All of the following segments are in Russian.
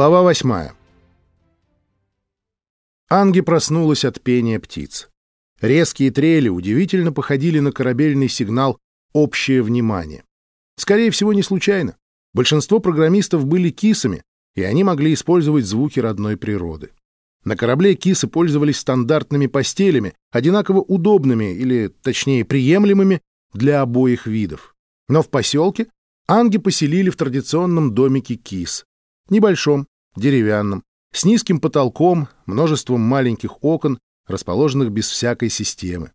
Глава восьмая. Анги проснулась от пения птиц. Резкие трели удивительно походили на корабельный сигнал «общее внимание». Скорее всего, не случайно. Большинство программистов были кисами, и они могли использовать звуки родной природы. На корабле кисы пользовались стандартными постелями, одинаково удобными или, точнее, приемлемыми для обоих видов. Но в поселке Анги поселили в традиционном домике кис. Небольшом, деревянном, с низким потолком, множеством маленьких окон, расположенных без всякой системы,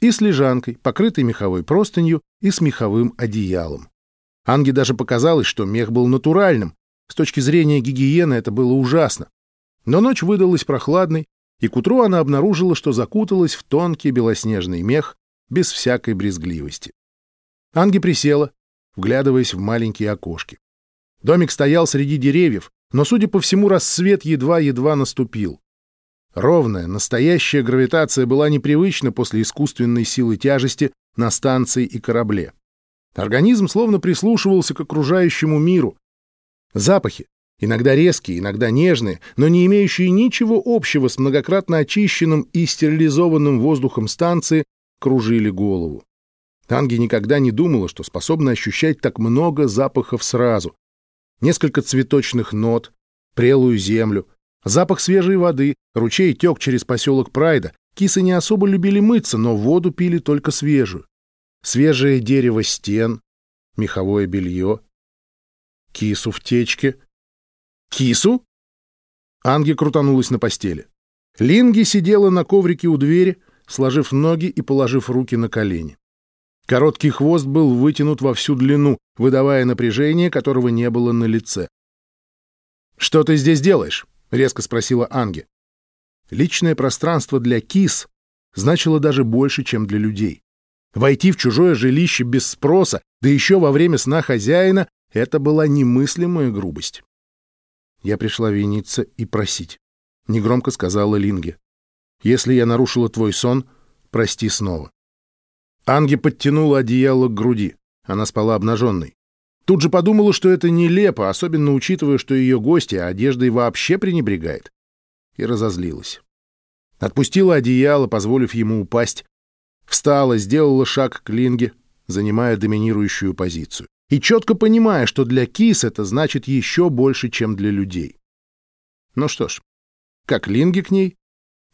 и с лежанкой, покрытой меховой простынью и с меховым одеялом. Анге даже показалось, что мех был натуральным. С точки зрения гигиены это было ужасно. Но ночь выдалась прохладной, и к утру она обнаружила, что закуталась в тонкий белоснежный мех без всякой брезгливости. Анги присела, вглядываясь в маленькие окошки. Домик стоял среди деревьев, но, судя по всему, рассвет едва-едва наступил. Ровная, настоящая гравитация была непривычна после искусственной силы тяжести на станции и корабле. Организм словно прислушивался к окружающему миру. Запахи, иногда резкие, иногда нежные, но не имеющие ничего общего с многократно очищенным и стерилизованным воздухом станции, кружили голову. Анги никогда не думала, что способна ощущать так много запахов сразу, несколько цветочных нот, прелую землю, запах свежей воды, ручей тек через поселок Прайда. Кисы не особо любили мыться, но воду пили только свежую. Свежее дерево стен, меховое белье. Кису в течке. Кису? Анги крутанулась на постели. Линги сидела на коврике у двери, сложив ноги и положив руки на колени. Короткий хвост был вытянут во всю длину, выдавая напряжение, которого не было на лице. «Что ты здесь делаешь?» — резко спросила Анги. Личное пространство для кис значило даже больше, чем для людей. Войти в чужое жилище без спроса, да еще во время сна хозяина — это была немыслимая грубость. Я пришла виниться и просить. Негромко сказала Линге. «Если я нарушила твой сон, прости снова». Анги подтянула одеяло к груди. Она спала обнаженной. Тут же подумала, что это нелепо, особенно учитывая, что ее гости одеждой вообще пренебрегает. И разозлилась. Отпустила одеяло, позволив ему упасть. Встала, сделала шаг к Линге, занимая доминирующую позицию. И четко понимая, что для кис это значит еще больше, чем для людей. Ну что ж, как Линге к ней,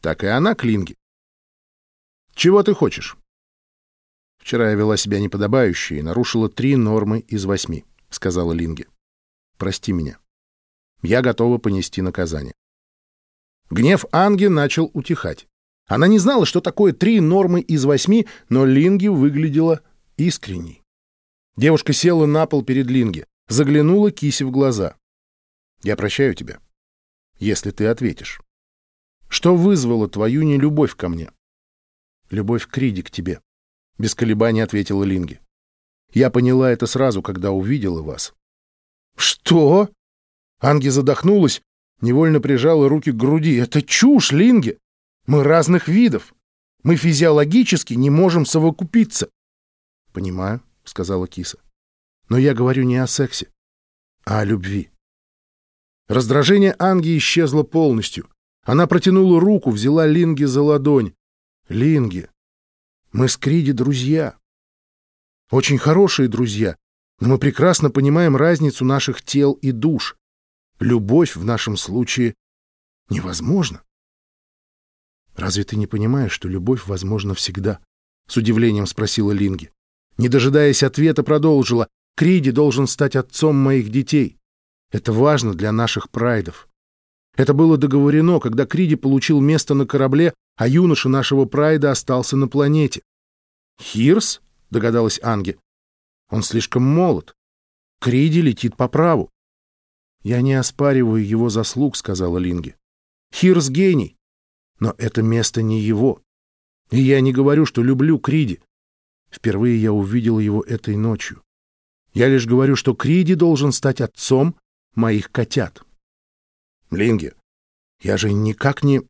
так и она к Линге. «Чего ты хочешь?» Вчера я вела себя неподобающе и нарушила три нормы из восьми, — сказала Линге. Прости меня. Я готова понести наказание. Гнев Анги начал утихать. Она не знала, что такое три нормы из восьми, но Линги выглядела искренней. Девушка села на пол перед Линги, заглянула Кисе в глаза. «Я прощаю тебя, если ты ответишь. Что вызвало твою нелюбовь ко мне?» «Любовь Криди к тебе», — без колебаний ответила Линги. «Я поняла это сразу, когда увидела вас». «Что?» Анги задохнулась, невольно прижала руки к груди. «Это чушь, Линги! Мы разных видов. Мы физиологически не можем совокупиться». «Понимаю», — сказала киса. «Но я говорю не о сексе, а о любви». Раздражение Анги исчезло полностью. Она протянула руку, взяла Линги за ладонь. «Линги, мы с Криди друзья. Очень хорошие друзья, но мы прекрасно понимаем разницу наших тел и душ. Любовь в нашем случае невозможна. «Разве ты не понимаешь, что любовь возможна всегда?» — с удивлением спросила Линги. Не дожидаясь ответа, продолжила. «Криди должен стать отцом моих детей. Это важно для наших прайдов. Это было договорено, когда Криди получил место на корабле, а юноша нашего прайда остался на планете. «Хирс?» — догадалась Анги. «Он слишком молод. Криди летит по праву». «Я не оспариваю его заслуг», — сказала Линги. «Хирс — гений, но это место не его. И я не говорю, что люблю Криди. Впервые я увидел его этой ночью. Я лишь говорю, что Криди должен стать отцом моих котят». Линги, я же никак не...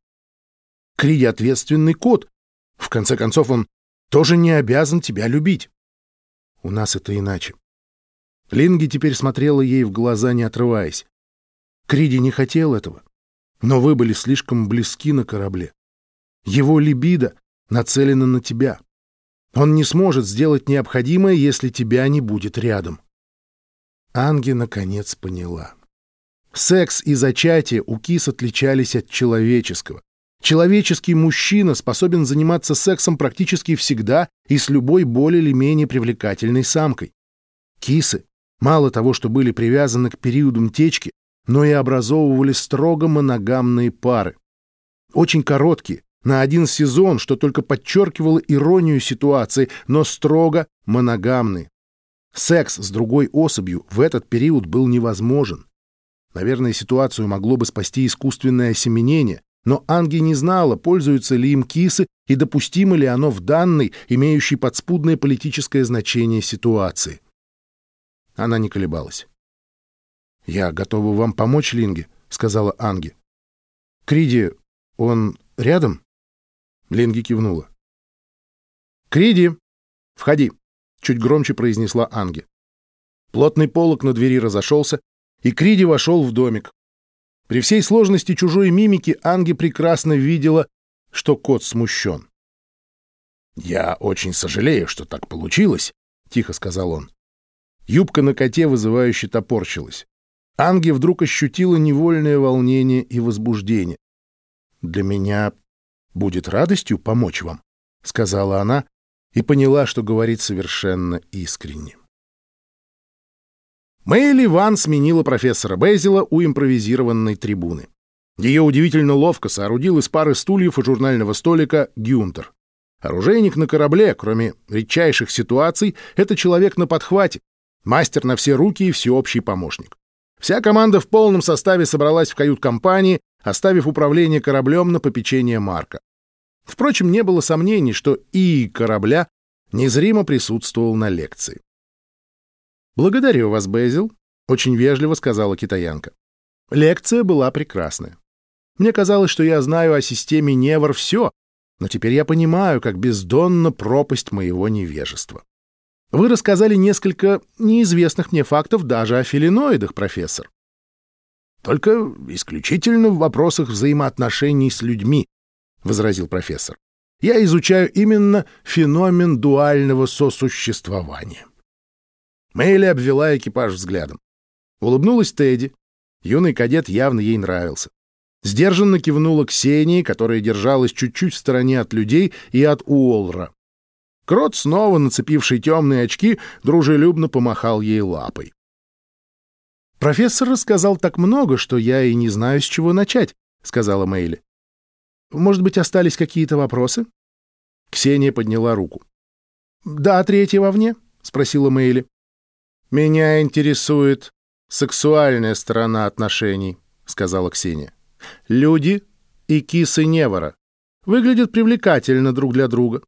Криди ответственный кот. В конце концов, он тоже не обязан тебя любить. У нас это иначе. Линги теперь смотрела ей в глаза, не отрываясь. Криди не хотел этого, но вы были слишком близки на корабле. Его либидо нацелено на тебя. Он не сможет сделать необходимое, если тебя не будет рядом. Анги наконец поняла. Секс и зачатие у кис отличались от человеческого. Человеческий мужчина способен заниматься сексом практически всегда и с любой более или менее привлекательной самкой. Кисы мало того, что были привязаны к периодам течки, но и образовывали строго моногамные пары. Очень короткие, на один сезон, что только подчеркивало иронию ситуации, но строго моногамные. Секс с другой особью в этот период был невозможен. Наверное, ситуацию могло бы спасти искусственное осеменение, но Анги не знала, пользуются ли им кисы и допустимо ли оно в данной, имеющей подспудное политическое значение ситуации. Она не колебалась. «Я готова вам помочь, Линге», — сказала Анги. «Криди, он рядом?» Линги кивнула. «Криди, входи», — чуть громче произнесла Анги. Плотный полог на двери разошелся, и Криди вошел в домик. При всей сложности чужой мимики Анги прекрасно видела, что кот смущен. «Я очень сожалею, что так получилось», — тихо сказал он. Юбка на коте вызывающе топорщилась. Анги вдруг ощутила невольное волнение и возбуждение. «Для меня будет радостью помочь вам», — сказала она и поняла, что говорит совершенно искренне. Мэйли Ван сменила профессора Безила у импровизированной трибуны. Ее удивительно ловко соорудил из пары стульев и журнального столика Гюнтер. Оружейник на корабле, кроме редчайших ситуаций, это человек на подхвате, мастер на все руки и всеобщий помощник. Вся команда в полном составе собралась в кают-компании, оставив управление кораблем на попечение Марка. Впрочем, не было сомнений, что и корабля незримо присутствовал на лекции. «Благодарю вас, Безил», — очень вежливо сказала китаянка. Лекция была прекрасная. Мне казалось, что я знаю о системе Невр все, но теперь я понимаю, как бездонна пропасть моего невежества. Вы рассказали несколько неизвестных мне фактов даже о филиноидах, профессор. Только исключительно в вопросах взаимоотношений с людьми, — возразил профессор. Я изучаю именно феномен дуального сосуществования. Мэйли обвела экипаж взглядом. Улыбнулась Тедди. Юный кадет явно ей нравился. Сдержанно кивнула Ксении, которая держалась чуть-чуть в стороне от людей и от Уолра. Крот, снова нацепивший темные очки, дружелюбно помахал ей лапой. «Профессор рассказал так много, что я и не знаю, с чего начать», — сказала Мэйли. «Может быть, остались какие-то вопросы?» Ксения подняла руку. «Да, третья вовне?» — спросила Мэйли. «Меня интересует сексуальная сторона отношений», — сказала Ксения. «Люди и кисы Невора выглядят привлекательно друг для друга.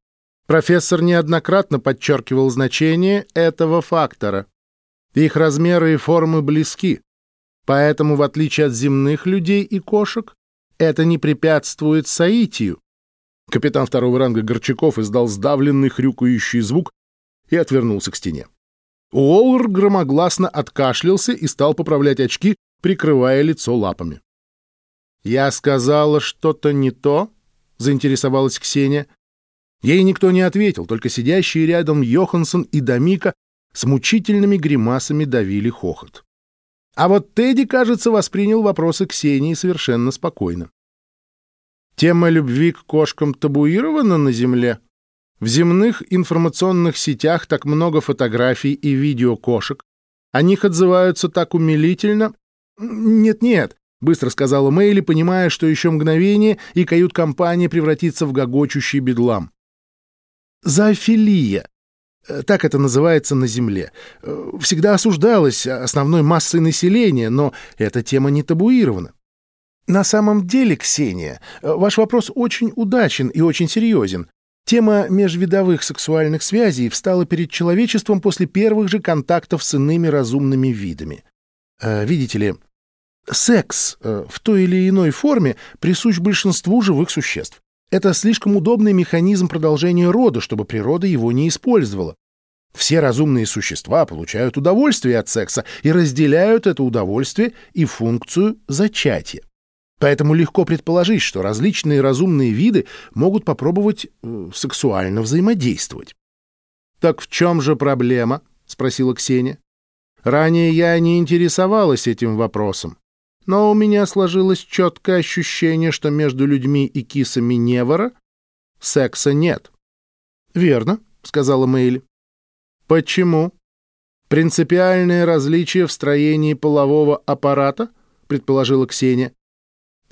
Профессор неоднократно подчеркивал значение этого фактора. Их размеры и формы близки, поэтому, в отличие от земных людей и кошек, это не препятствует соитию. Капитан второго ранга Горчаков издал сдавленный хрюкающий звук и отвернулся к стене. Уоллер громогласно откашлялся и стал поправлять очки, прикрывая лицо лапами. «Я сказала что-то не то?» — заинтересовалась Ксения. Ей никто не ответил, только сидящие рядом Йоханссон и Дамика с мучительными гримасами давили хохот. А вот Тедди, кажется, воспринял вопросы Ксении совершенно спокойно. Тема любви к кошкам табуирована на Земле? В земных информационных сетях так много фотографий и видео кошек. О них отзываются так умилительно. «Нет-нет», — быстро сказала Мэйли, понимая, что еще мгновение, и кают-компания превратится в гогочущий бедлам. Зоофилия, так это называется на Земле, всегда осуждалась основной массой населения, но эта тема не табуирована. На самом деле, Ксения, ваш вопрос очень удачен и очень серьезен. Тема межвидовых сексуальных связей встала перед человечеством после первых же контактов с иными разумными видами. Видите ли, секс в той или иной форме присущ большинству живых существ. Это слишком удобный механизм продолжения рода, чтобы природа его не использовала. Все разумные существа получают удовольствие от секса и разделяют это удовольствие и функцию зачатия. Поэтому легко предположить, что различные разумные виды могут попробовать э, сексуально взаимодействовать. «Так в чем же проблема?» — спросила Ксения. «Ранее я не интересовалась этим вопросом, но у меня сложилось четкое ощущение, что между людьми и кисами Невора секса нет». «Верно», — сказала Мэйли. Почему? Принципиальное различие в строении полового аппарата, предположила Ксения.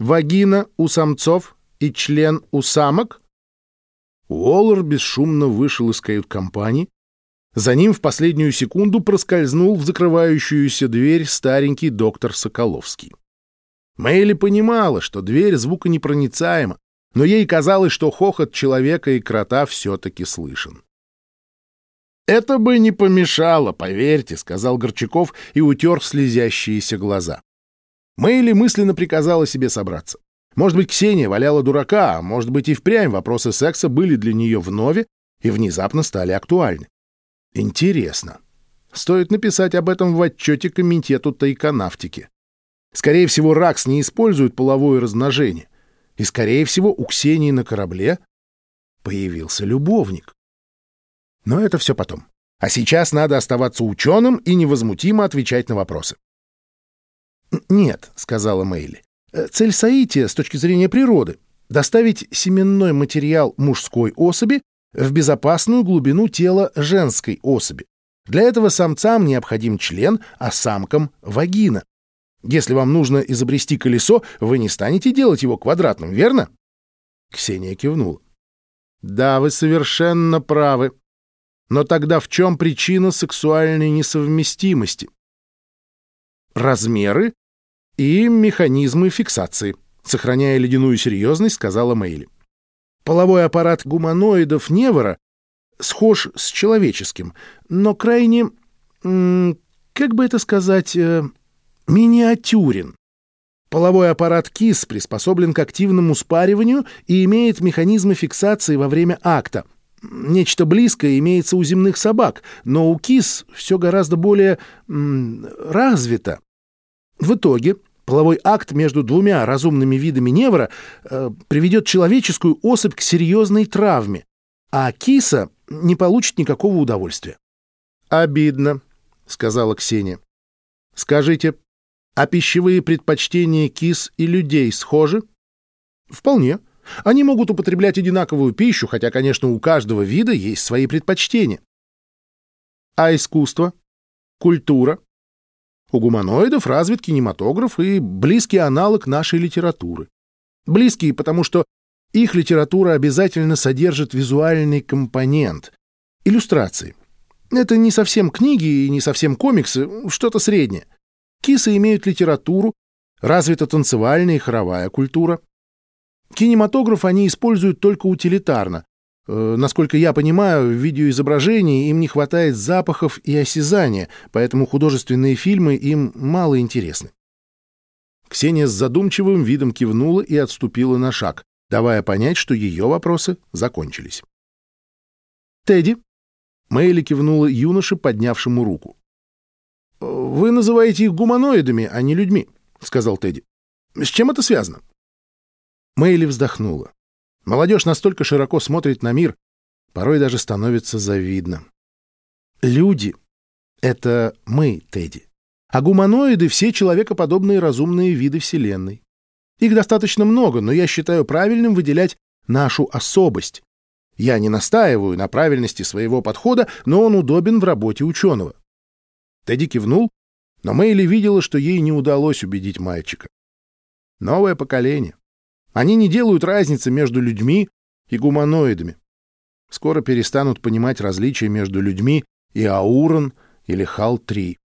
Вагина у самцов и член у самок? Уоллер бесшумно вышел из кают-компании. За ним в последнюю секунду проскользнул в закрывающуюся дверь старенький доктор Соколовский. Мэйли понимала, что дверь звуконепроницаема, но ей казалось, что хохот человека и крота все-таки слышен. «Это бы не помешало, поверьте», — сказал Горчаков и утер слезящиеся глаза. Мэйли мысленно приказала себе собраться. Может быть, Ксения валяла дурака, а может быть и впрямь вопросы секса были для нее вновь и внезапно стали актуальны. Интересно. Стоит написать об этом в отчете Комитету тайконавтики. Скорее всего, РАКС не использует половое размножение. И, скорее всего, у Ксении на корабле появился любовник. Но это все потом. А сейчас надо оставаться ученым и невозмутимо отвечать на вопросы. «Нет», — сказала Мэйли. «Э, «Цель соития с точки зрения природы — доставить семенной материал мужской особи в безопасную глубину тела женской особи. Для этого самцам необходим член, а самкам — вагина. Если вам нужно изобрести колесо, вы не станете делать его квадратным, верно?» Ксения кивнула. «Да, вы совершенно правы. Но тогда в чем причина сексуальной несовместимости? Размеры и механизмы фиксации, сохраняя ледяную серьезность, сказала Мэйли. Половой аппарат гуманоидов Невера схож с человеческим, но крайне, как бы это сказать, э, миниатюрен. Половой аппарат кис приспособлен к активному спариванию и имеет механизмы фиксации во время акта, Нечто близкое имеется у земных собак, но у кис все гораздо более развито. В итоге половой акт между двумя разумными видами невра э, приведет человеческую особь к серьезной травме, а киса не получит никакого удовольствия. «Обидно», — сказала Ксения. «Скажите, а пищевые предпочтения кис и людей схожи?» «Вполне», они могут употреблять одинаковую пищу, хотя, конечно, у каждого вида есть свои предпочтения. А искусство? Культура? У гуманоидов развит кинематограф и близкий аналог нашей литературы. Близкий, потому что их литература обязательно содержит визуальный компонент — иллюстрации. Это не совсем книги и не совсем комиксы, что-то среднее. Кисы имеют литературу, развита танцевальная и хоровая культура. Кинематограф они используют только утилитарно. Э, насколько я понимаю, в видеоизображении им не хватает запахов и осязания, поэтому художественные фильмы им мало интересны. Ксения с задумчивым видом кивнула и отступила на шаг, давая понять, что ее вопросы закончились. «Тедди?» Мэйли кивнула юноше, поднявшему руку. «Вы называете их гуманоидами, а не людьми», — сказал Тедди. «С чем это связано?» Мэйли вздохнула. Молодежь настолько широко смотрит на мир, порой даже становится завидно. Люди — это мы, Тедди. А гуманоиды — все человекоподобные разумные виды Вселенной. Их достаточно много, но я считаю правильным выделять нашу особость. Я не настаиваю на правильности своего подхода, но он удобен в работе ученого. Тедди кивнул, но Мэйли видела, что ей не удалось убедить мальчика. Новое поколение. Они не делают разницы между людьми и гуманоидами. Скоро перестанут понимать различия между людьми и Аурон или Хал-3.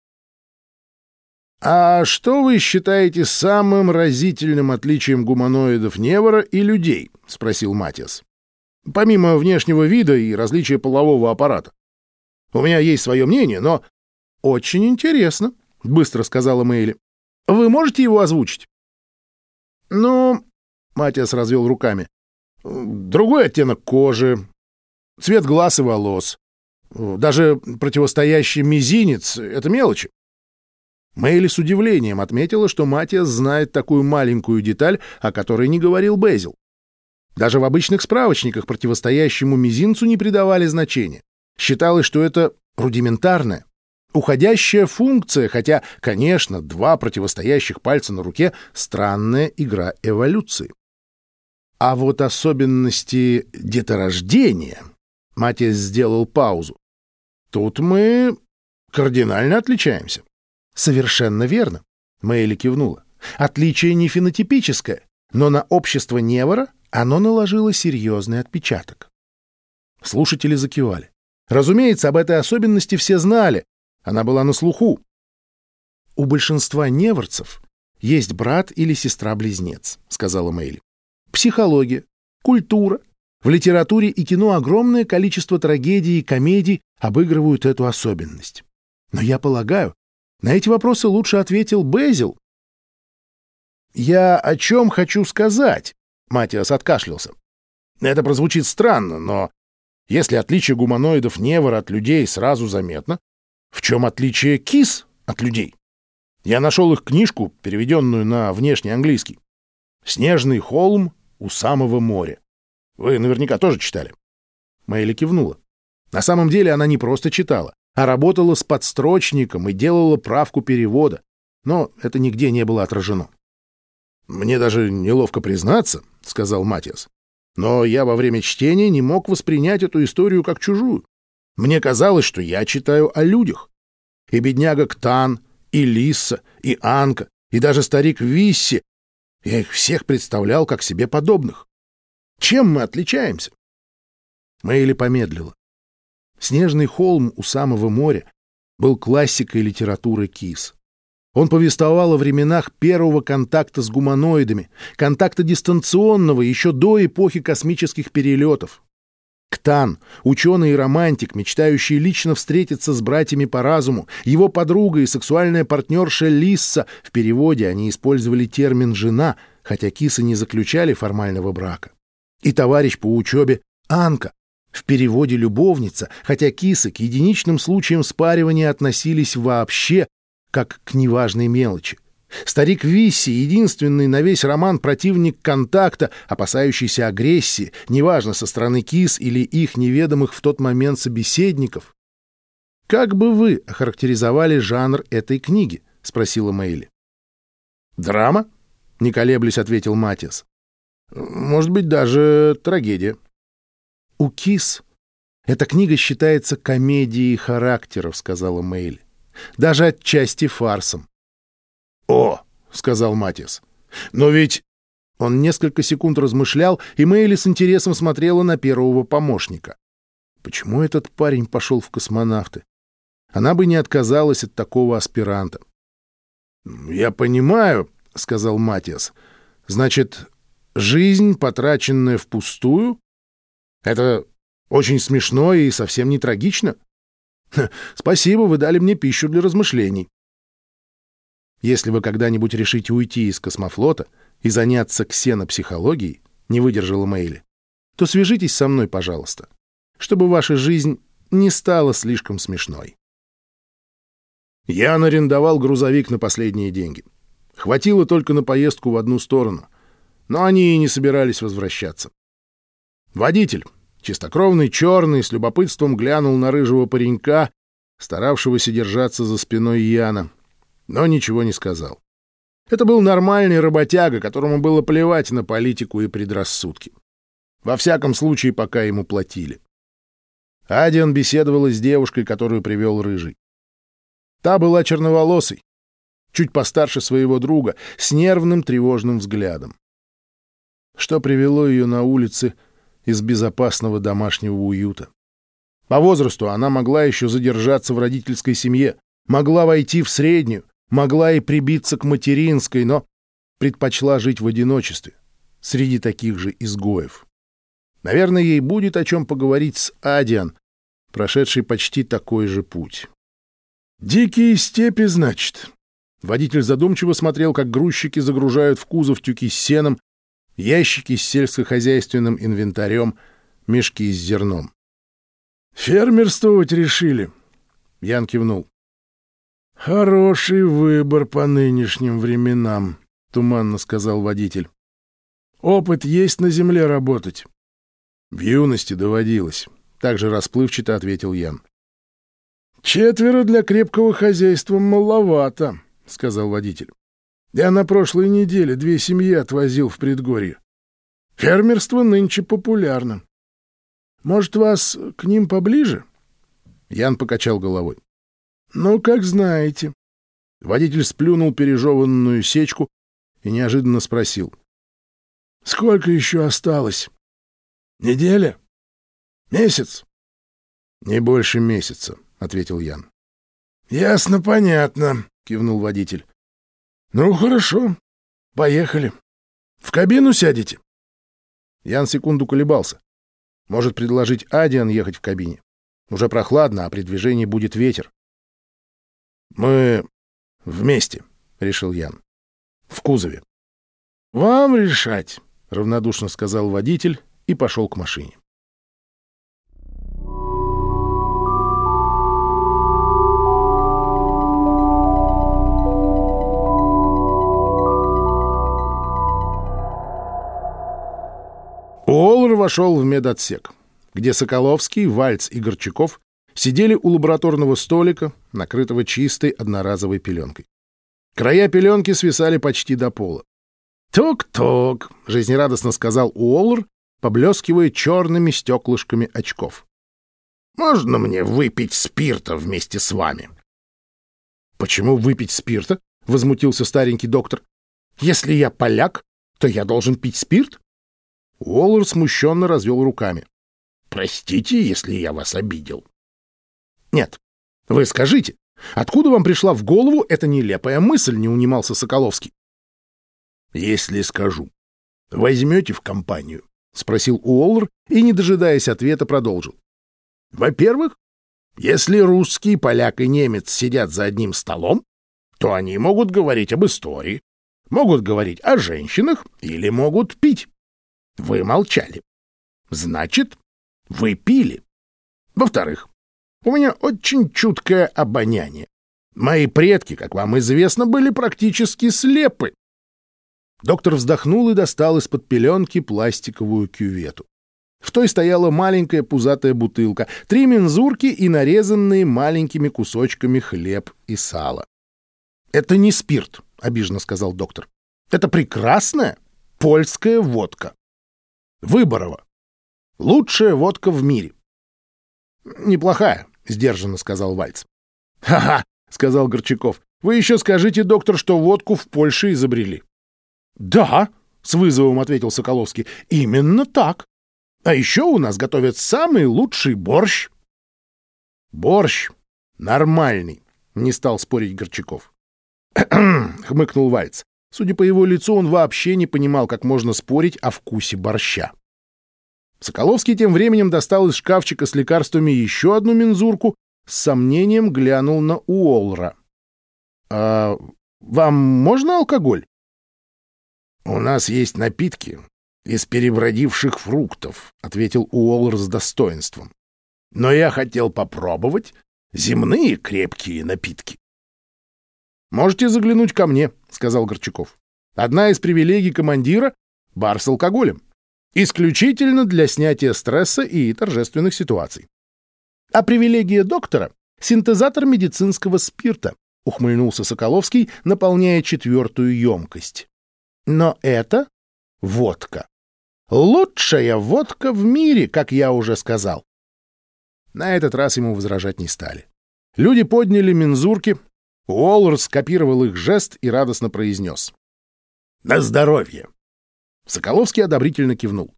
«А что вы считаете самым разительным отличием гуманоидов Невора и людей?» — спросил Матиас. «Помимо внешнего вида и различия полового аппарата. У меня есть свое мнение, но...» «Очень интересно», — быстро сказала Мэйли. «Вы можете его озвучить?» «Ну, Матиас развел руками. Другой оттенок кожи, цвет глаз и волос. Даже противостоящий мизинец — это мелочи. Мэйли с удивлением отметила, что Матиас знает такую маленькую деталь, о которой не говорил Безил. Даже в обычных справочниках противостоящему мизинцу не придавали значения. Считалось, что это рудиментарная, уходящая функция, хотя, конечно, два противостоящих пальца на руке — странная игра эволюции. А вот особенности деторождения... Матиас сделал паузу. Тут мы кардинально отличаемся. Совершенно верно. Мэйли кивнула. Отличие не фенотипическое, но на общество Невора оно наложило серьезный отпечаток. Слушатели закивали. Разумеется, об этой особенности все знали. Она была на слуху. У большинства неворцев есть брат или сестра-близнец, сказала Мэйли. Психология, культура, в литературе и кино огромное количество трагедий и комедий обыгрывают эту особенность. Но я полагаю, на эти вопросы лучше ответил Безил. «Я о чем хочу сказать?» — Матиас откашлялся. «Это прозвучит странно, но если отличие гуманоидов Невора от людей сразу заметно, в чем отличие кис от людей? Я нашел их книжку, переведенную на внешний английский. «Снежный холм у самого моря». Вы наверняка тоже читали. Мэйли кивнула. На самом деле она не просто читала, а работала с подстрочником и делала правку перевода, но это нигде не было отражено. «Мне даже неловко признаться», — сказал Матиас, «но я во время чтения не мог воспринять эту историю как чужую. Мне казалось, что я читаю о людях. И бедняга Ктан, и Лисса, и Анка, и даже старик Висси. Я их всех представлял как себе подобных. Чем мы отличаемся? Мэйли помедлила. «Снежный холм у самого моря» был классикой литературы Кис. Он повествовал о временах первого контакта с гуманоидами, контакта дистанционного еще до эпохи космических перелетов. Ктан, ученый и романтик, мечтающий лично встретиться с братьями по разуму, его подруга и сексуальная партнерша Лисса, в переводе они использовали термин «жена», хотя кисы не заключали формального брака. И товарищ по учебе Анка, в переводе «любовница», хотя кисы к единичным случаям спаривания относились вообще как к неважной мелочи. Старик Висси, единственный на весь роман противник контакта, опасающийся агрессии, неважно, со стороны кис или их неведомых в тот момент собеседников. «Как бы вы охарактеризовали жанр этой книги?» — спросила Мэйли. «Драма?» — не колеблясь, ответил Матиас. Может быть, даже трагедия. У Кис эта книга считается комедией характеров, сказала Мэйли. Даже отчасти фарсом. О, сказал Матис. Но ведь он несколько секунд размышлял, и Мэйли с интересом смотрела на первого помощника. Почему этот парень пошел в космонавты? Она бы не отказалась от такого аспиранта. «Я понимаю», — сказал Матиас. «Значит, Жизнь, потраченная впустую? Это очень смешно и совсем не трагично. Спасибо, вы дали мне пищу для размышлений. Если вы когда-нибудь решите уйти из космофлота и заняться ксенопсихологией, не выдержала Мэйли, то свяжитесь со мной, пожалуйста, чтобы ваша жизнь не стала слишком смешной. Я арендовал грузовик на последние деньги. Хватило только на поездку в одну сторону — но они и не собирались возвращаться. Водитель, чистокровный черный, с любопытством глянул на рыжего паренька, старавшегося держаться за спиной Яна, но ничего не сказал. Это был нормальный работяга, которому было плевать на политику и предрассудки. Во всяком случае, пока ему платили. Адиан беседовала с девушкой, которую привел Рыжий. Та была черноволосой, чуть постарше своего друга, с нервным тревожным взглядом что привело ее на улицы из безопасного домашнего уюта. По возрасту она могла еще задержаться в родительской семье, могла войти в среднюю, могла и прибиться к материнской, но предпочла жить в одиночестве, среди таких же изгоев. Наверное, ей будет о чем поговорить с Адиан, прошедший почти такой же путь. «Дикие степи, значит?» Водитель задумчиво смотрел, как грузчики загружают в кузов тюки с сеном, ящики с сельскохозяйственным инвентарем, мешки с зерном. Фермерствовать решили. Ян кивнул. Хороший выбор по нынешним временам, туманно сказал водитель. Опыт есть на земле работать. В юности доводилось, также расплывчато ответил Ян. Четверо для крепкого хозяйства маловато, сказал водитель. Я на прошлой неделе две семьи отвозил в предгорье. Фермерство нынче популярно. Может, вас к ним поближе? Ян покачал головой. Ну, как знаете. Водитель сплюнул пережеванную сечку и неожиданно спросил. Сколько еще осталось? Неделя? Месяц? Не больше месяца, ответил Ян. Ясно, понятно, кивнул водитель. Ну, хорошо. Поехали. В кабину сядете? Ян секунду колебался. Может предложить Адиан ехать в кабине. Уже прохладно, а при движении будет ветер. «Мы вместе», — решил Ян. «В кузове». «Вам решать», — равнодушно сказал водитель и пошел к машине. Уоллер вошел в медотсек, где Соколовский, Вальц и Горчаков сидели у лабораторного столика, накрытого чистой одноразовой пеленкой. Края пеленки свисали почти до пола. «Тук-тук!» — жизнерадостно сказал Уоллер, поблескивая черными стеклышками очков. «Можно мне выпить спирта вместе с вами?» «Почему выпить спирта?» — возмутился старенький доктор. «Если я поляк, то я должен пить спирт?» Уоллер смущенно развел руками. «Простите, если я вас обидел». «Нет, вы скажите, откуда вам пришла в голову эта нелепая мысль?» — не унимался Соколовский. «Если скажу, возьмете в компанию?» — спросил Уоллер и, не дожидаясь ответа, продолжил. «Во-первых, если русский, поляк и немец сидят за одним столом, то они могут говорить об истории, могут говорить о женщинах или могут пить. Вы молчали. Значит, вы пили. Во-вторых, у меня очень чуткое обоняние. Мои предки, как вам известно, были практически слепы. Доктор вздохнул и достал из-под пеленки пластиковую кювету. В той стояла маленькая пузатая бутылка, три мензурки и нарезанные маленькими кусочками хлеб и сало. «Это не спирт», — обиженно сказал доктор. «Это прекрасная польская водка. Выборова. Лучшая водка в мире. Неплохая, сдержанно сказал Вальц. Ха-ха, сказал Горчаков. Вы еще скажите, доктор, что водку в Польше изобрели. Да, с вызовом ответил Соколовский. Именно так. А еще у нас готовят самый лучший борщ. Борщ нормальный, не стал спорить Горчаков. хмыкнул Вальц. Судя по его лицу, он вообще не понимал, как можно спорить о вкусе борща. Соколовский тем временем достал из шкафчика с лекарствами еще одну мензурку, с сомнением глянул на Уолра. «А вам можно алкоголь?» «У нас есть напитки из перебродивших фруктов», — ответил Уолр с достоинством. «Но я хотел попробовать земные крепкие напитки». «Можете заглянуть ко мне», — сказал Горчаков. «Одна из привилегий командира — бар с алкоголем. Исключительно для снятия стресса и торжественных ситуаций. А привилегия доктора — синтезатор медицинского спирта», — ухмыльнулся Соколовский, наполняя четвертую емкость. «Но это водка. Лучшая водка в мире, как я уже сказал». На этот раз ему возражать не стали. Люди подняли мензурки, Уоллер скопировал их жест и радостно произнес. «На здоровье!» Соколовский одобрительно кивнул.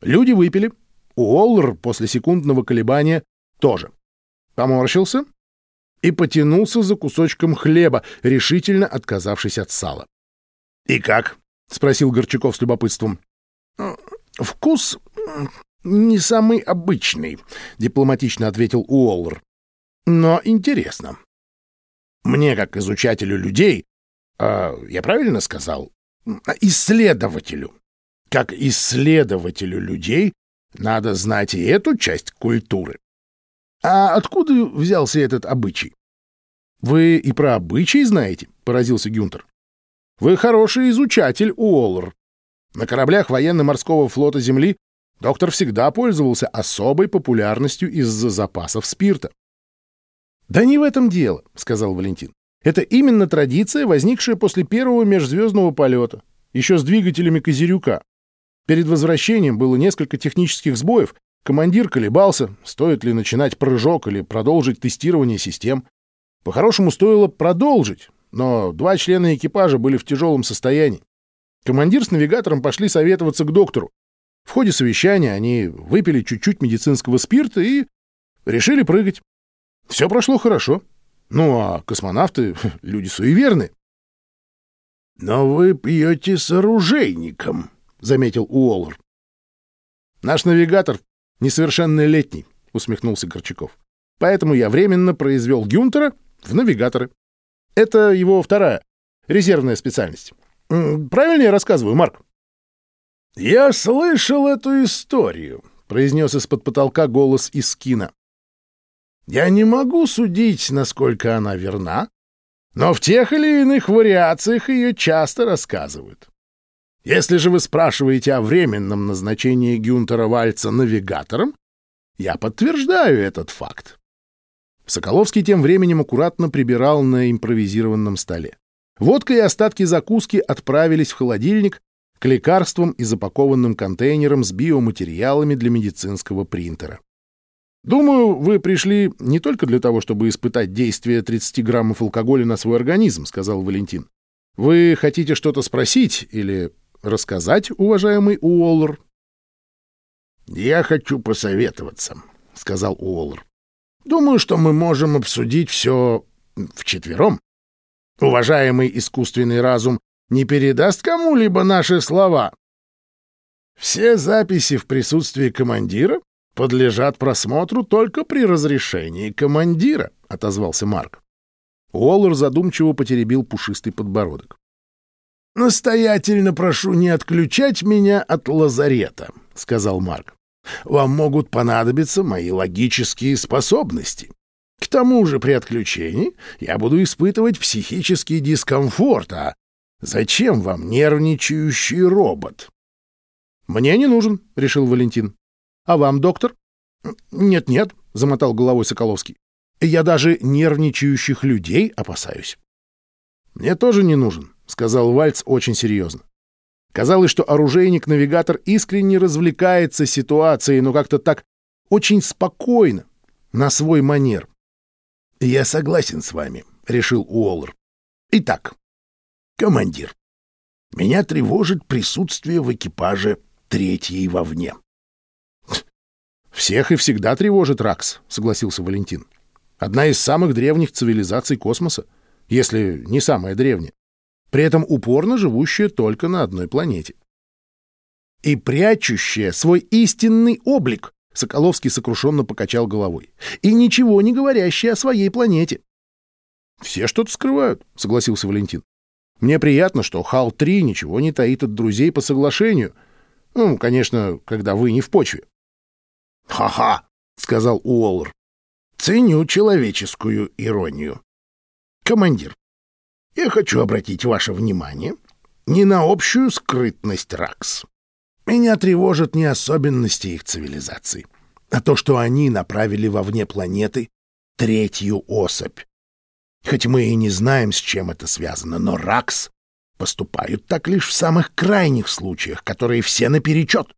Люди выпили. Уоллер после секундного колебания тоже. Поморщился и потянулся за кусочком хлеба, решительно отказавшись от сала. «И как?» — спросил Горчаков с любопытством. «Вкус не самый обычный», — дипломатично ответил Уоллер. «Но интересно. Мне, как изучателю людей, э, я правильно сказал, исследователю, как исследователю людей, надо знать и эту часть культуры. А откуда взялся этот обычай? Вы и про обычаи знаете? Поразился Гюнтер. Вы хороший изучатель, Уоллер. На кораблях военно-морского флота Земли доктор всегда пользовался особой популярностью из-за запасов спирта. «Да не в этом дело», — сказал Валентин. «Это именно традиция, возникшая после первого межзвездного полета, еще с двигателями Козырюка. Перед возвращением было несколько технических сбоев, командир колебался, стоит ли начинать прыжок или продолжить тестирование систем. По-хорошему, стоило продолжить, но два члена экипажа были в тяжелом состоянии. Командир с навигатором пошли советоваться к доктору. В ходе совещания они выпили чуть-чуть медицинского спирта и решили прыгать. Все прошло хорошо. Ну, а космонавты — люди суеверны. — Но вы пьете с оружейником, — заметил Уоллер. — Наш навигатор несовершеннолетний, — усмехнулся Горчаков. — Поэтому я временно произвел Гюнтера в навигаторы. Это его вторая, резервная специальность. Правильно я рассказываю, Марк? — Я слышал эту историю, — произнес из-под потолка голос из кино. Я не могу судить, насколько она верна, но в тех или иных вариациях ее часто рассказывают. Если же вы спрашиваете о временном назначении Гюнтера Вальца навигатором, я подтверждаю этот факт. Соколовский тем временем аккуратно прибирал на импровизированном столе. Водка и остатки закуски отправились в холодильник к лекарствам и запакованным контейнерам с биоматериалами для медицинского принтера. Думаю, вы пришли не только для того, чтобы испытать действие 30 граммов алкоголя на свой организм, сказал Валентин. Вы хотите что-то спросить или рассказать, уважаемый Уоллер? Я хочу посоветоваться, сказал Уоллер. Думаю, что мы можем обсудить все вчетвером. Уважаемый искусственный разум не передаст кому-либо наши слова. Все записи в присутствии командира подлежат просмотру только при разрешении командира», — отозвался Марк. Уоллер задумчиво потеребил пушистый подбородок. «Настоятельно прошу не отключать меня от лазарета», — сказал Марк. «Вам могут понадобиться мои логические способности. К тому же при отключении я буду испытывать психический дискомфорт, а зачем вам нервничающий робот?» «Мне не нужен», — решил Валентин. А вам, доктор? Нет-нет, замотал головой Соколовский. Я даже нервничающих людей опасаюсь. Мне тоже не нужен, сказал Вальц очень серьезно. Казалось, что оружейник-навигатор искренне развлекается ситуацией, но как-то так очень спокойно, на свой манер. «Я согласен с вами», — решил Уоллер. «Итак, командир, меня тревожит присутствие в экипаже третьей вовне. «Всех и всегда тревожит Ракс», — согласился Валентин. «Одна из самых древних цивилизаций космоса, если не самая древняя, при этом упорно живущая только на одной планете». «И прячущая свой истинный облик», — Соколовский сокрушенно покачал головой, «и ничего не говорящая о своей планете». «Все что-то скрывают», — согласился Валентин. «Мне приятно, что Хал-3 ничего не таит от друзей по соглашению. Ну, конечно, когда вы не в почве». «Ха-ха!» — сказал Уоллер. «Ценю человеческую иронию. Командир, я хочу обратить ваше внимание не на общую скрытность Ракс. Меня тревожат не особенности их цивилизации, а то, что они направили вовне планеты третью особь. Хоть мы и не знаем, с чем это связано, но Ракс поступают так лишь в самых крайних случаях, которые все наперечет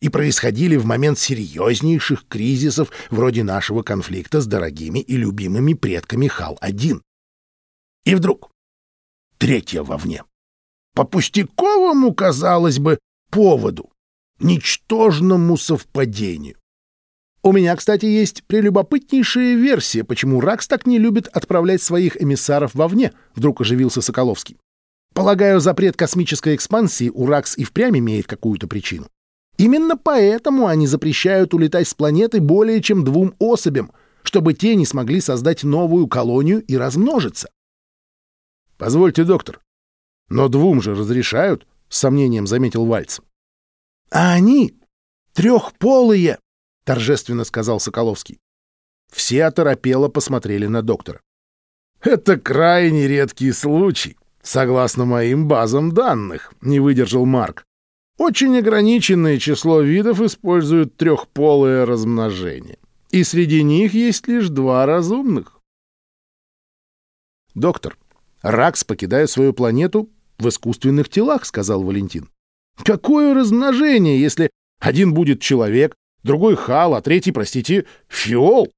и происходили в момент серьезнейших кризисов вроде нашего конфликта с дорогими и любимыми предками Хал-1. И вдруг третья вовне. По пустяковому, казалось бы, поводу, ничтожному совпадению. У меня, кстати, есть прелюбопытнейшая версия, почему Ракс так не любит отправлять своих эмиссаров вовне, вдруг оживился Соколовский. Полагаю, запрет космической экспансии у Ракс и впрямь имеет какую-то причину. Именно поэтому они запрещают улетать с планеты более чем двум особям, чтобы те не смогли создать новую колонию и размножиться. — Позвольте, доктор, но двум же разрешают, — с сомнением заметил Вальц. — А они трехполые, — торжественно сказал Соколовский. Все оторопело посмотрели на доктора. «Это крайне редкий случай, согласно моим базам данных», — не выдержал Марк. «Очень ограниченное число видов используют трехполое размножение, и среди них есть лишь два разумных». «Доктор, Ракс покидает свою планету в искусственных телах», — сказал Валентин. «Какое размножение, если один будет человек, другой хал, а третий, простите, фиол?»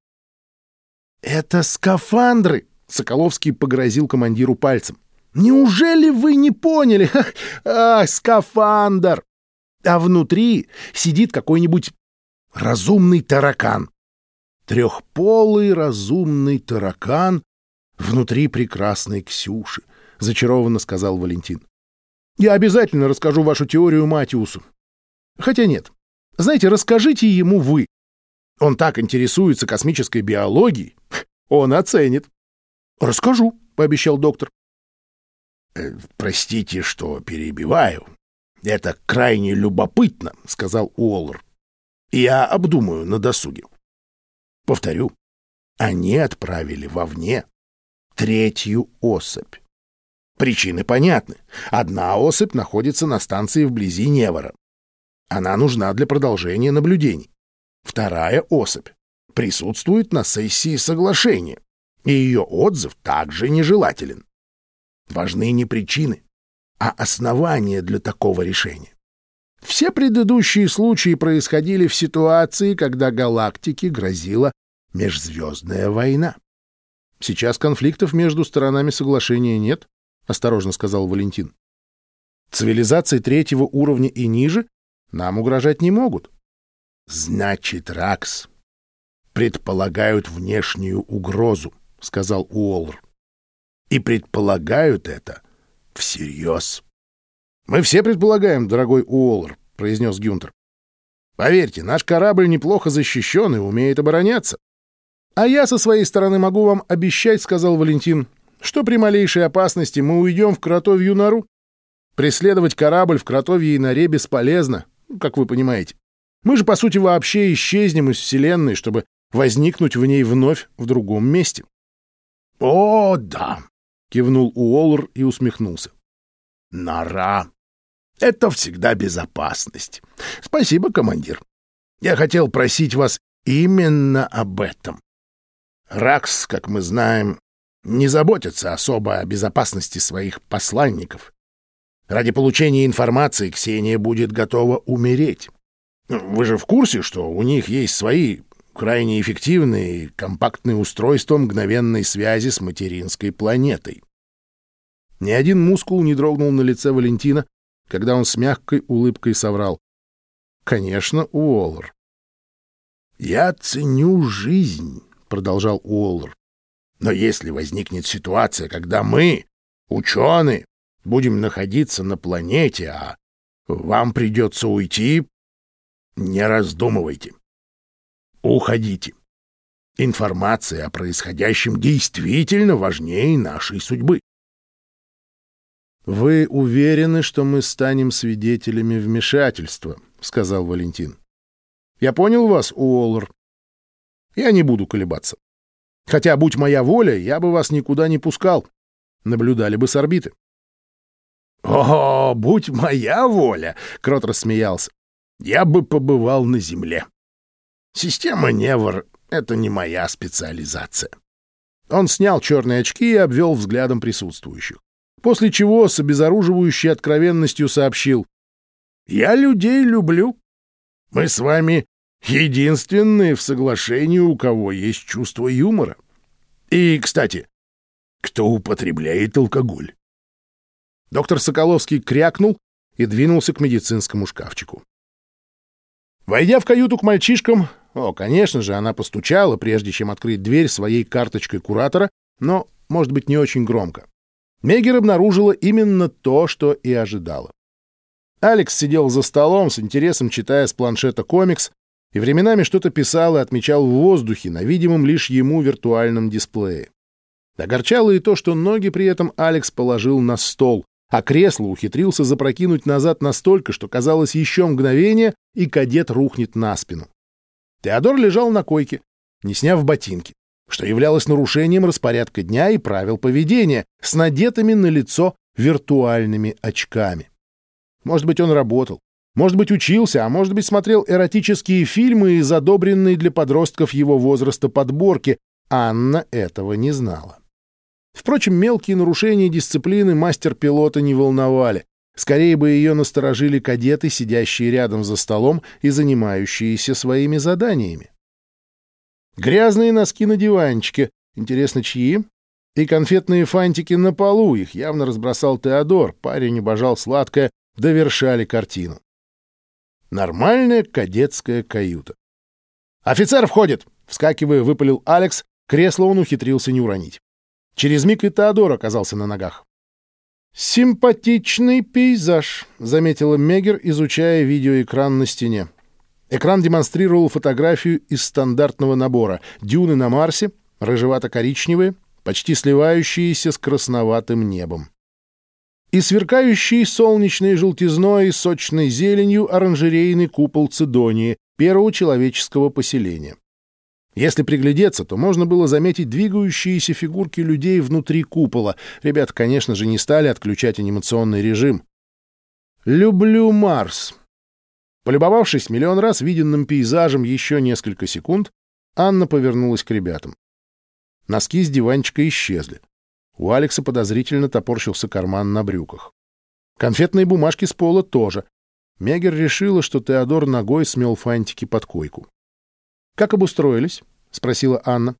«Это скафандры!» — Соколовский погрозил командиру пальцем. «Неужели вы не поняли? Ах, скафандр! А внутри сидит какой-нибудь разумный таракан. Трехполый разумный таракан внутри прекрасной Ксюши», — зачарованно сказал Валентин. «Я обязательно расскажу вашу теорию Матиусу. Хотя нет. Знаете, расскажите ему вы. Он так интересуется космической биологией. Он оценит. — Расскажу, — пообещал доктор. «Э, — Простите, что перебиваю. Это крайне любопытно, — сказал Уоллер. — Я обдумаю на досуге. Повторю, они отправили вовне третью особь. Причины понятны. Одна особь находится на станции вблизи Невора. Она нужна для продолжения наблюдений. Вторая особь присутствует на сессии соглашения, и ее отзыв также нежелателен. Важны не причины, а основания для такого решения. Все предыдущие случаи происходили в ситуации, когда галактике грозила межзвездная война. Сейчас конфликтов между сторонами соглашения нет, осторожно сказал Валентин. Цивилизации третьего уровня и ниже нам угрожать не могут. Значит, Ракс предполагают внешнюю угрозу, сказал Уоллер. И предполагают это всерьез. Мы все предполагаем, дорогой Уоллер, произнес Гюнтер. Поверьте, наш корабль неплохо защищен и умеет обороняться. А я со своей стороны могу вам обещать, сказал Валентин, что при малейшей опасности мы уйдем в кротовью нору. Преследовать корабль в кротовьей норе бесполезно, как вы понимаете. Мы же, по сути, вообще исчезнем из Вселенной, чтобы возникнуть в ней вновь в другом месте. — О, да! — кивнул Уоллер и усмехнулся. — Нора! Это всегда безопасность. Спасибо, командир. Я хотел просить вас именно об этом. Ракс, как мы знаем, не заботится особо о безопасности своих посланников. Ради получения информации Ксения будет готова умереть. Вы же в курсе, что у них есть свои крайне эффективные и компактные устройства мгновенной связи с материнской планетой. Ни один мускул не дрогнул на лице Валентина, когда он с мягкой улыбкой соврал. «Конечно, Уоллер». «Я ценю жизнь», — продолжал Уоллер. «Но если возникнет ситуация, когда мы, ученые, будем находиться на планете, а вам придется уйти, не раздумывайте. Уходите. Информация о происходящем действительно важнее нашей судьбы. «Вы уверены, что мы станем свидетелями вмешательства?» — сказал Валентин. «Я понял вас, Уоллер. Я не буду колебаться. Хотя, будь моя воля, я бы вас никуда не пускал. Наблюдали бы с орбиты. «О, будь моя воля!» — Крот рассмеялся. «Я бы побывал на Земле. Система Невр — это не моя специализация». Он снял черные очки и обвел взглядом присутствующих. После чего с обезоруживающей откровенностью сообщил. «Я людей люблю. Мы с вами единственные в соглашении, у кого есть чувство юмора. И, кстати, кто употребляет алкоголь?» Доктор Соколовский крякнул и двинулся к медицинскому шкафчику. Войдя в каюту к мальчишкам, о, конечно же, она постучала, прежде чем открыть дверь своей карточкой куратора, но, может быть, не очень громко. Мегер обнаружила именно то, что и ожидала. Алекс сидел за столом с интересом, читая с планшета комикс, и временами что-то писал и отмечал в воздухе на видимом лишь ему виртуальном дисплее. Огорчало и то, что ноги при этом Алекс положил на стол, а кресло ухитрился запрокинуть назад настолько, что казалось еще мгновение, и кадет рухнет на спину. Теодор лежал на койке, не сняв ботинки, что являлось нарушением распорядка дня и правил поведения с надетыми на лицо виртуальными очками. Может быть, он работал, может быть, учился, а может быть, смотрел эротические фильмы из одобренной для подростков его возраста подборки. Анна этого не знала. Впрочем, мелкие нарушения дисциплины мастер-пилота не волновали. Скорее бы ее насторожили кадеты, сидящие рядом за столом и занимающиеся своими заданиями. Грязные носки на диванчике. Интересно, чьи? И конфетные фантики на полу. Их явно разбросал Теодор. Парень обожал сладкое. Довершали картину. Нормальная кадетская каюта. «Офицер входит!» — вскакивая, выпалил Алекс. Кресло он ухитрился не уронить. Через миг и Теодор оказался на ногах. «Симпатичный пейзаж», — заметила Мегер, изучая видеоэкран на стене. Экран демонстрировал фотографию из стандартного набора. Дюны на Марсе, рыжевато-коричневые, почти сливающиеся с красноватым небом и сверкающий солнечной желтизной и сочной зеленью оранжерейный купол Цидонии, первого человеческого поселения. Если приглядеться, то можно было заметить двигающиеся фигурки людей внутри купола. Ребята, конечно же, не стали отключать анимационный режим. «Люблю Марс». Полюбовавшись миллион раз виденным пейзажем еще несколько секунд, Анна повернулась к ребятам. Носки с диванчика исчезли. У Алекса подозрительно топорщился карман на брюках. Конфетные бумажки с пола тоже. Мегер решила, что Теодор ногой смел фантики под койку. «Как обустроились?» — спросила Анна.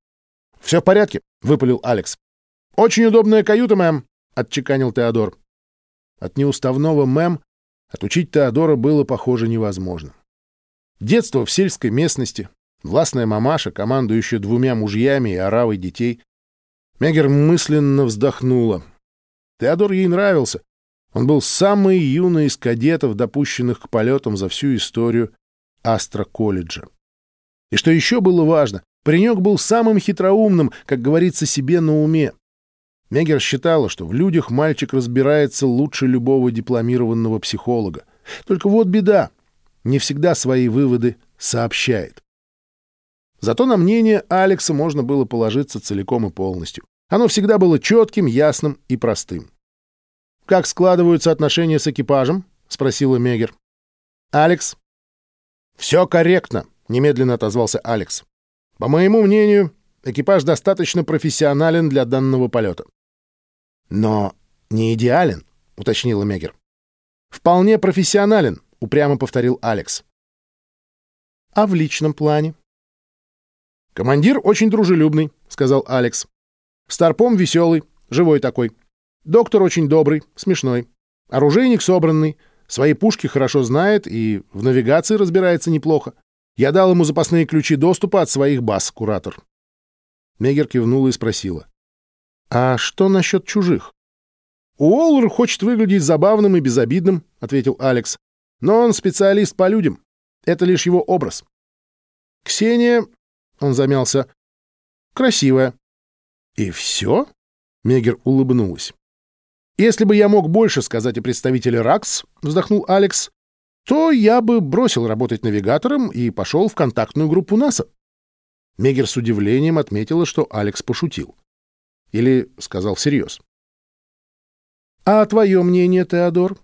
«Все в порядке», — выпалил Алекс. «Очень удобная каюта, мэм», — отчеканил Теодор. От неуставного мэм отучить Теодора было, похоже, невозможно. Детство в сельской местности, властная мамаша, командующая двумя мужьями и оравой детей, Мегер мысленно вздохнула. Теодор ей нравился. Он был самый юный из кадетов, допущенных к полетам за всю историю Астро-колледжа. И что еще было важно, паренек был самым хитроумным, как говорится, себе на уме. Мегер считала, что в людях мальчик разбирается лучше любого дипломированного психолога. Только вот беда. Не всегда свои выводы сообщает. Зато на мнение Алекса можно было положиться целиком и полностью. Оно всегда было четким, ясным и простым. «Как складываются отношения с экипажем?» — спросила Мегер. «Алекс?» «Все корректно», — немедленно отозвался Алекс. «По моему мнению, экипаж достаточно профессионален для данного полета». «Но не идеален», — уточнила Мегер. «Вполне профессионален», — упрямо повторил Алекс. «А в личном плане?» «Командир очень дружелюбный», — сказал Алекс. Старпом веселый, живой такой. Доктор очень добрый, смешной. Оружейник собранный, свои пушки хорошо знает и в навигации разбирается неплохо. Я дал ему запасные ключи доступа от своих баз, куратор. Мегер кивнула и спросила. «А что насчет чужих?» «Уоллер хочет выглядеть забавным и безобидным», — ответил Алекс. «Но он специалист по людям. Это лишь его образ». «Ксения...» — он замялся. «Красивая. «И все?» — Мегер улыбнулась. «Если бы я мог больше сказать о представителе РАКС», — вздохнул Алекс, «то я бы бросил работать навигатором и пошел в контактную группу НАСА». Мегер с удивлением отметила, что Алекс пошутил. Или сказал всерьез. «А твое мнение, Теодор?»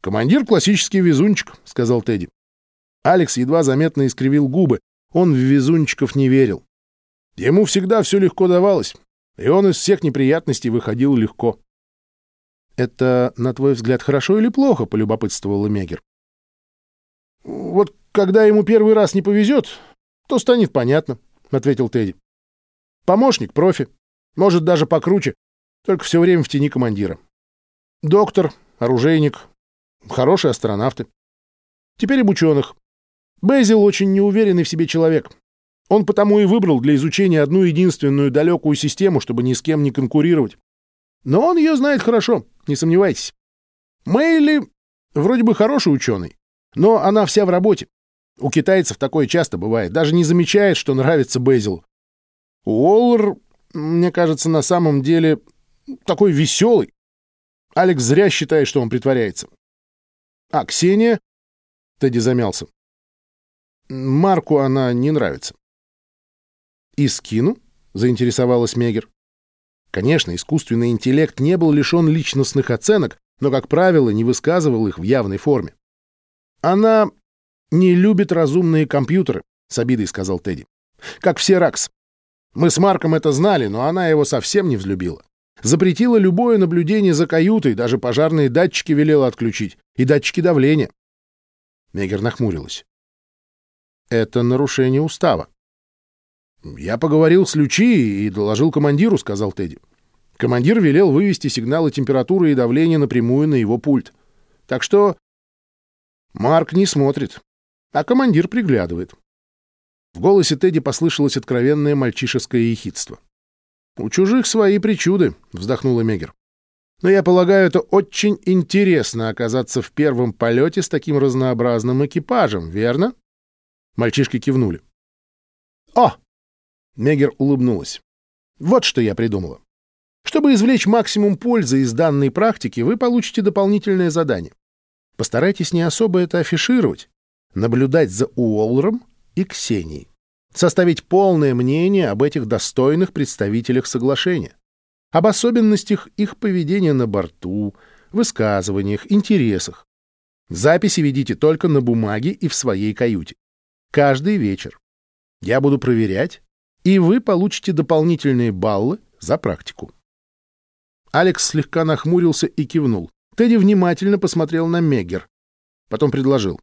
«Командир — классический везунчик», — сказал Тедди. Алекс едва заметно искривил губы. Он в везунчиков не верил. Ему всегда все легко давалось, и он из всех неприятностей выходил легко. «Это, на твой взгляд, хорошо или плохо?» — полюбопытствовала Мегер. «Вот когда ему первый раз не повезет, то станет понятно», — ответил Тедди. «Помощник, профи, может, даже покруче, только все время в тени командира. Доктор, оружейник, хорошие астронавты. Теперь об ученых. Безил очень неуверенный в себе человек. Он потому и выбрал для изучения одну единственную далекую систему, чтобы ни с кем не конкурировать. Но он ее знает хорошо, не сомневайтесь. Мэйли вроде бы хороший ученый, но она вся в работе. У китайцев такое часто бывает, даже не замечает, что нравится Безилу. Уоллер, мне кажется, на самом деле такой веселый. Алекс зря считает, что он притворяется. А Ксения... Тедди замялся. Марку она не нравится. «И скину?» — заинтересовалась Мегер. Конечно, искусственный интеллект не был лишен личностных оценок, но, как правило, не высказывал их в явной форме. «Она не любит разумные компьютеры», — с обидой сказал Тедди. «Как все Ракс. Мы с Марком это знали, но она его совсем не взлюбила. Запретила любое наблюдение за каютой, даже пожарные датчики велела отключить, и датчики давления». Мегер нахмурилась. «Это нарушение устава». «Я поговорил с Лючи и доложил командиру», — сказал Тедди. Командир велел вывести сигналы температуры и давления напрямую на его пульт. Так что Марк не смотрит, а командир приглядывает. В голосе Тедди послышалось откровенное мальчишеское ехидство. «У чужих свои причуды», — вздохнула Мегер. «Но я полагаю, это очень интересно оказаться в первом полете с таким разнообразным экипажем, верно?» Мальчишки кивнули. «О!» — Мегер улыбнулась. «Вот что я придумала. Чтобы извлечь максимум пользы из данной практики, вы получите дополнительное задание. Постарайтесь не особо это афишировать. Наблюдать за Уоллером и Ксенией. Составить полное мнение об этих достойных представителях соглашения. Об особенностях их поведения на борту, высказываниях, интересах. Записи ведите только на бумаге и в своей каюте. Каждый вечер. Я буду проверять, и вы получите дополнительные баллы за практику. Алекс слегка нахмурился и кивнул. Тедди внимательно посмотрел на Меггер. Потом предложил.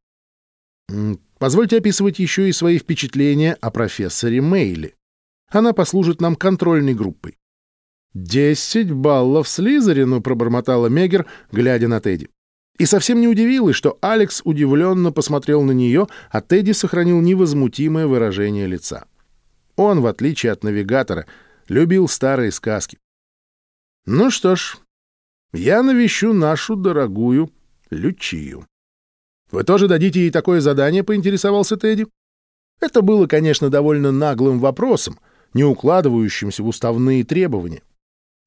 «Позвольте описывать еще и свои впечатления о профессоре Мейли. Она послужит нам контрольной группой». «Десять баллов Слизерину», — пробормотала Меггер, глядя на Тедди. И совсем не удивилась, что Алекс удивленно посмотрел на нее, а Тедди сохранил невозмутимое выражение лица. Он, в отличие от навигатора, любил старые сказки. Ну что ж, я навещу нашу дорогую Лючию. Вы тоже дадите ей такое задание, поинтересовался Тедди. Это было, конечно, довольно наглым вопросом, не укладывающимся в уставные требования.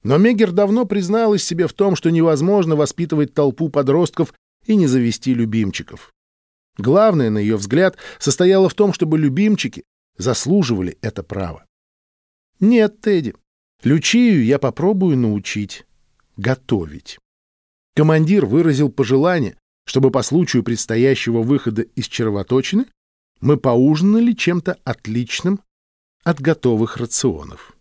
Но Мегер давно призналась себе в том, что невозможно воспитывать толпу подростков и не завести любимчиков. Главное, на ее взгляд, состояло в том, чтобы любимчики заслуживали это право. Нет, Тедди, Лючию я попробую научить готовить. Командир выразил пожелание, чтобы по случаю предстоящего выхода из червоточины мы поужинали чем-то отличным от готовых рационов.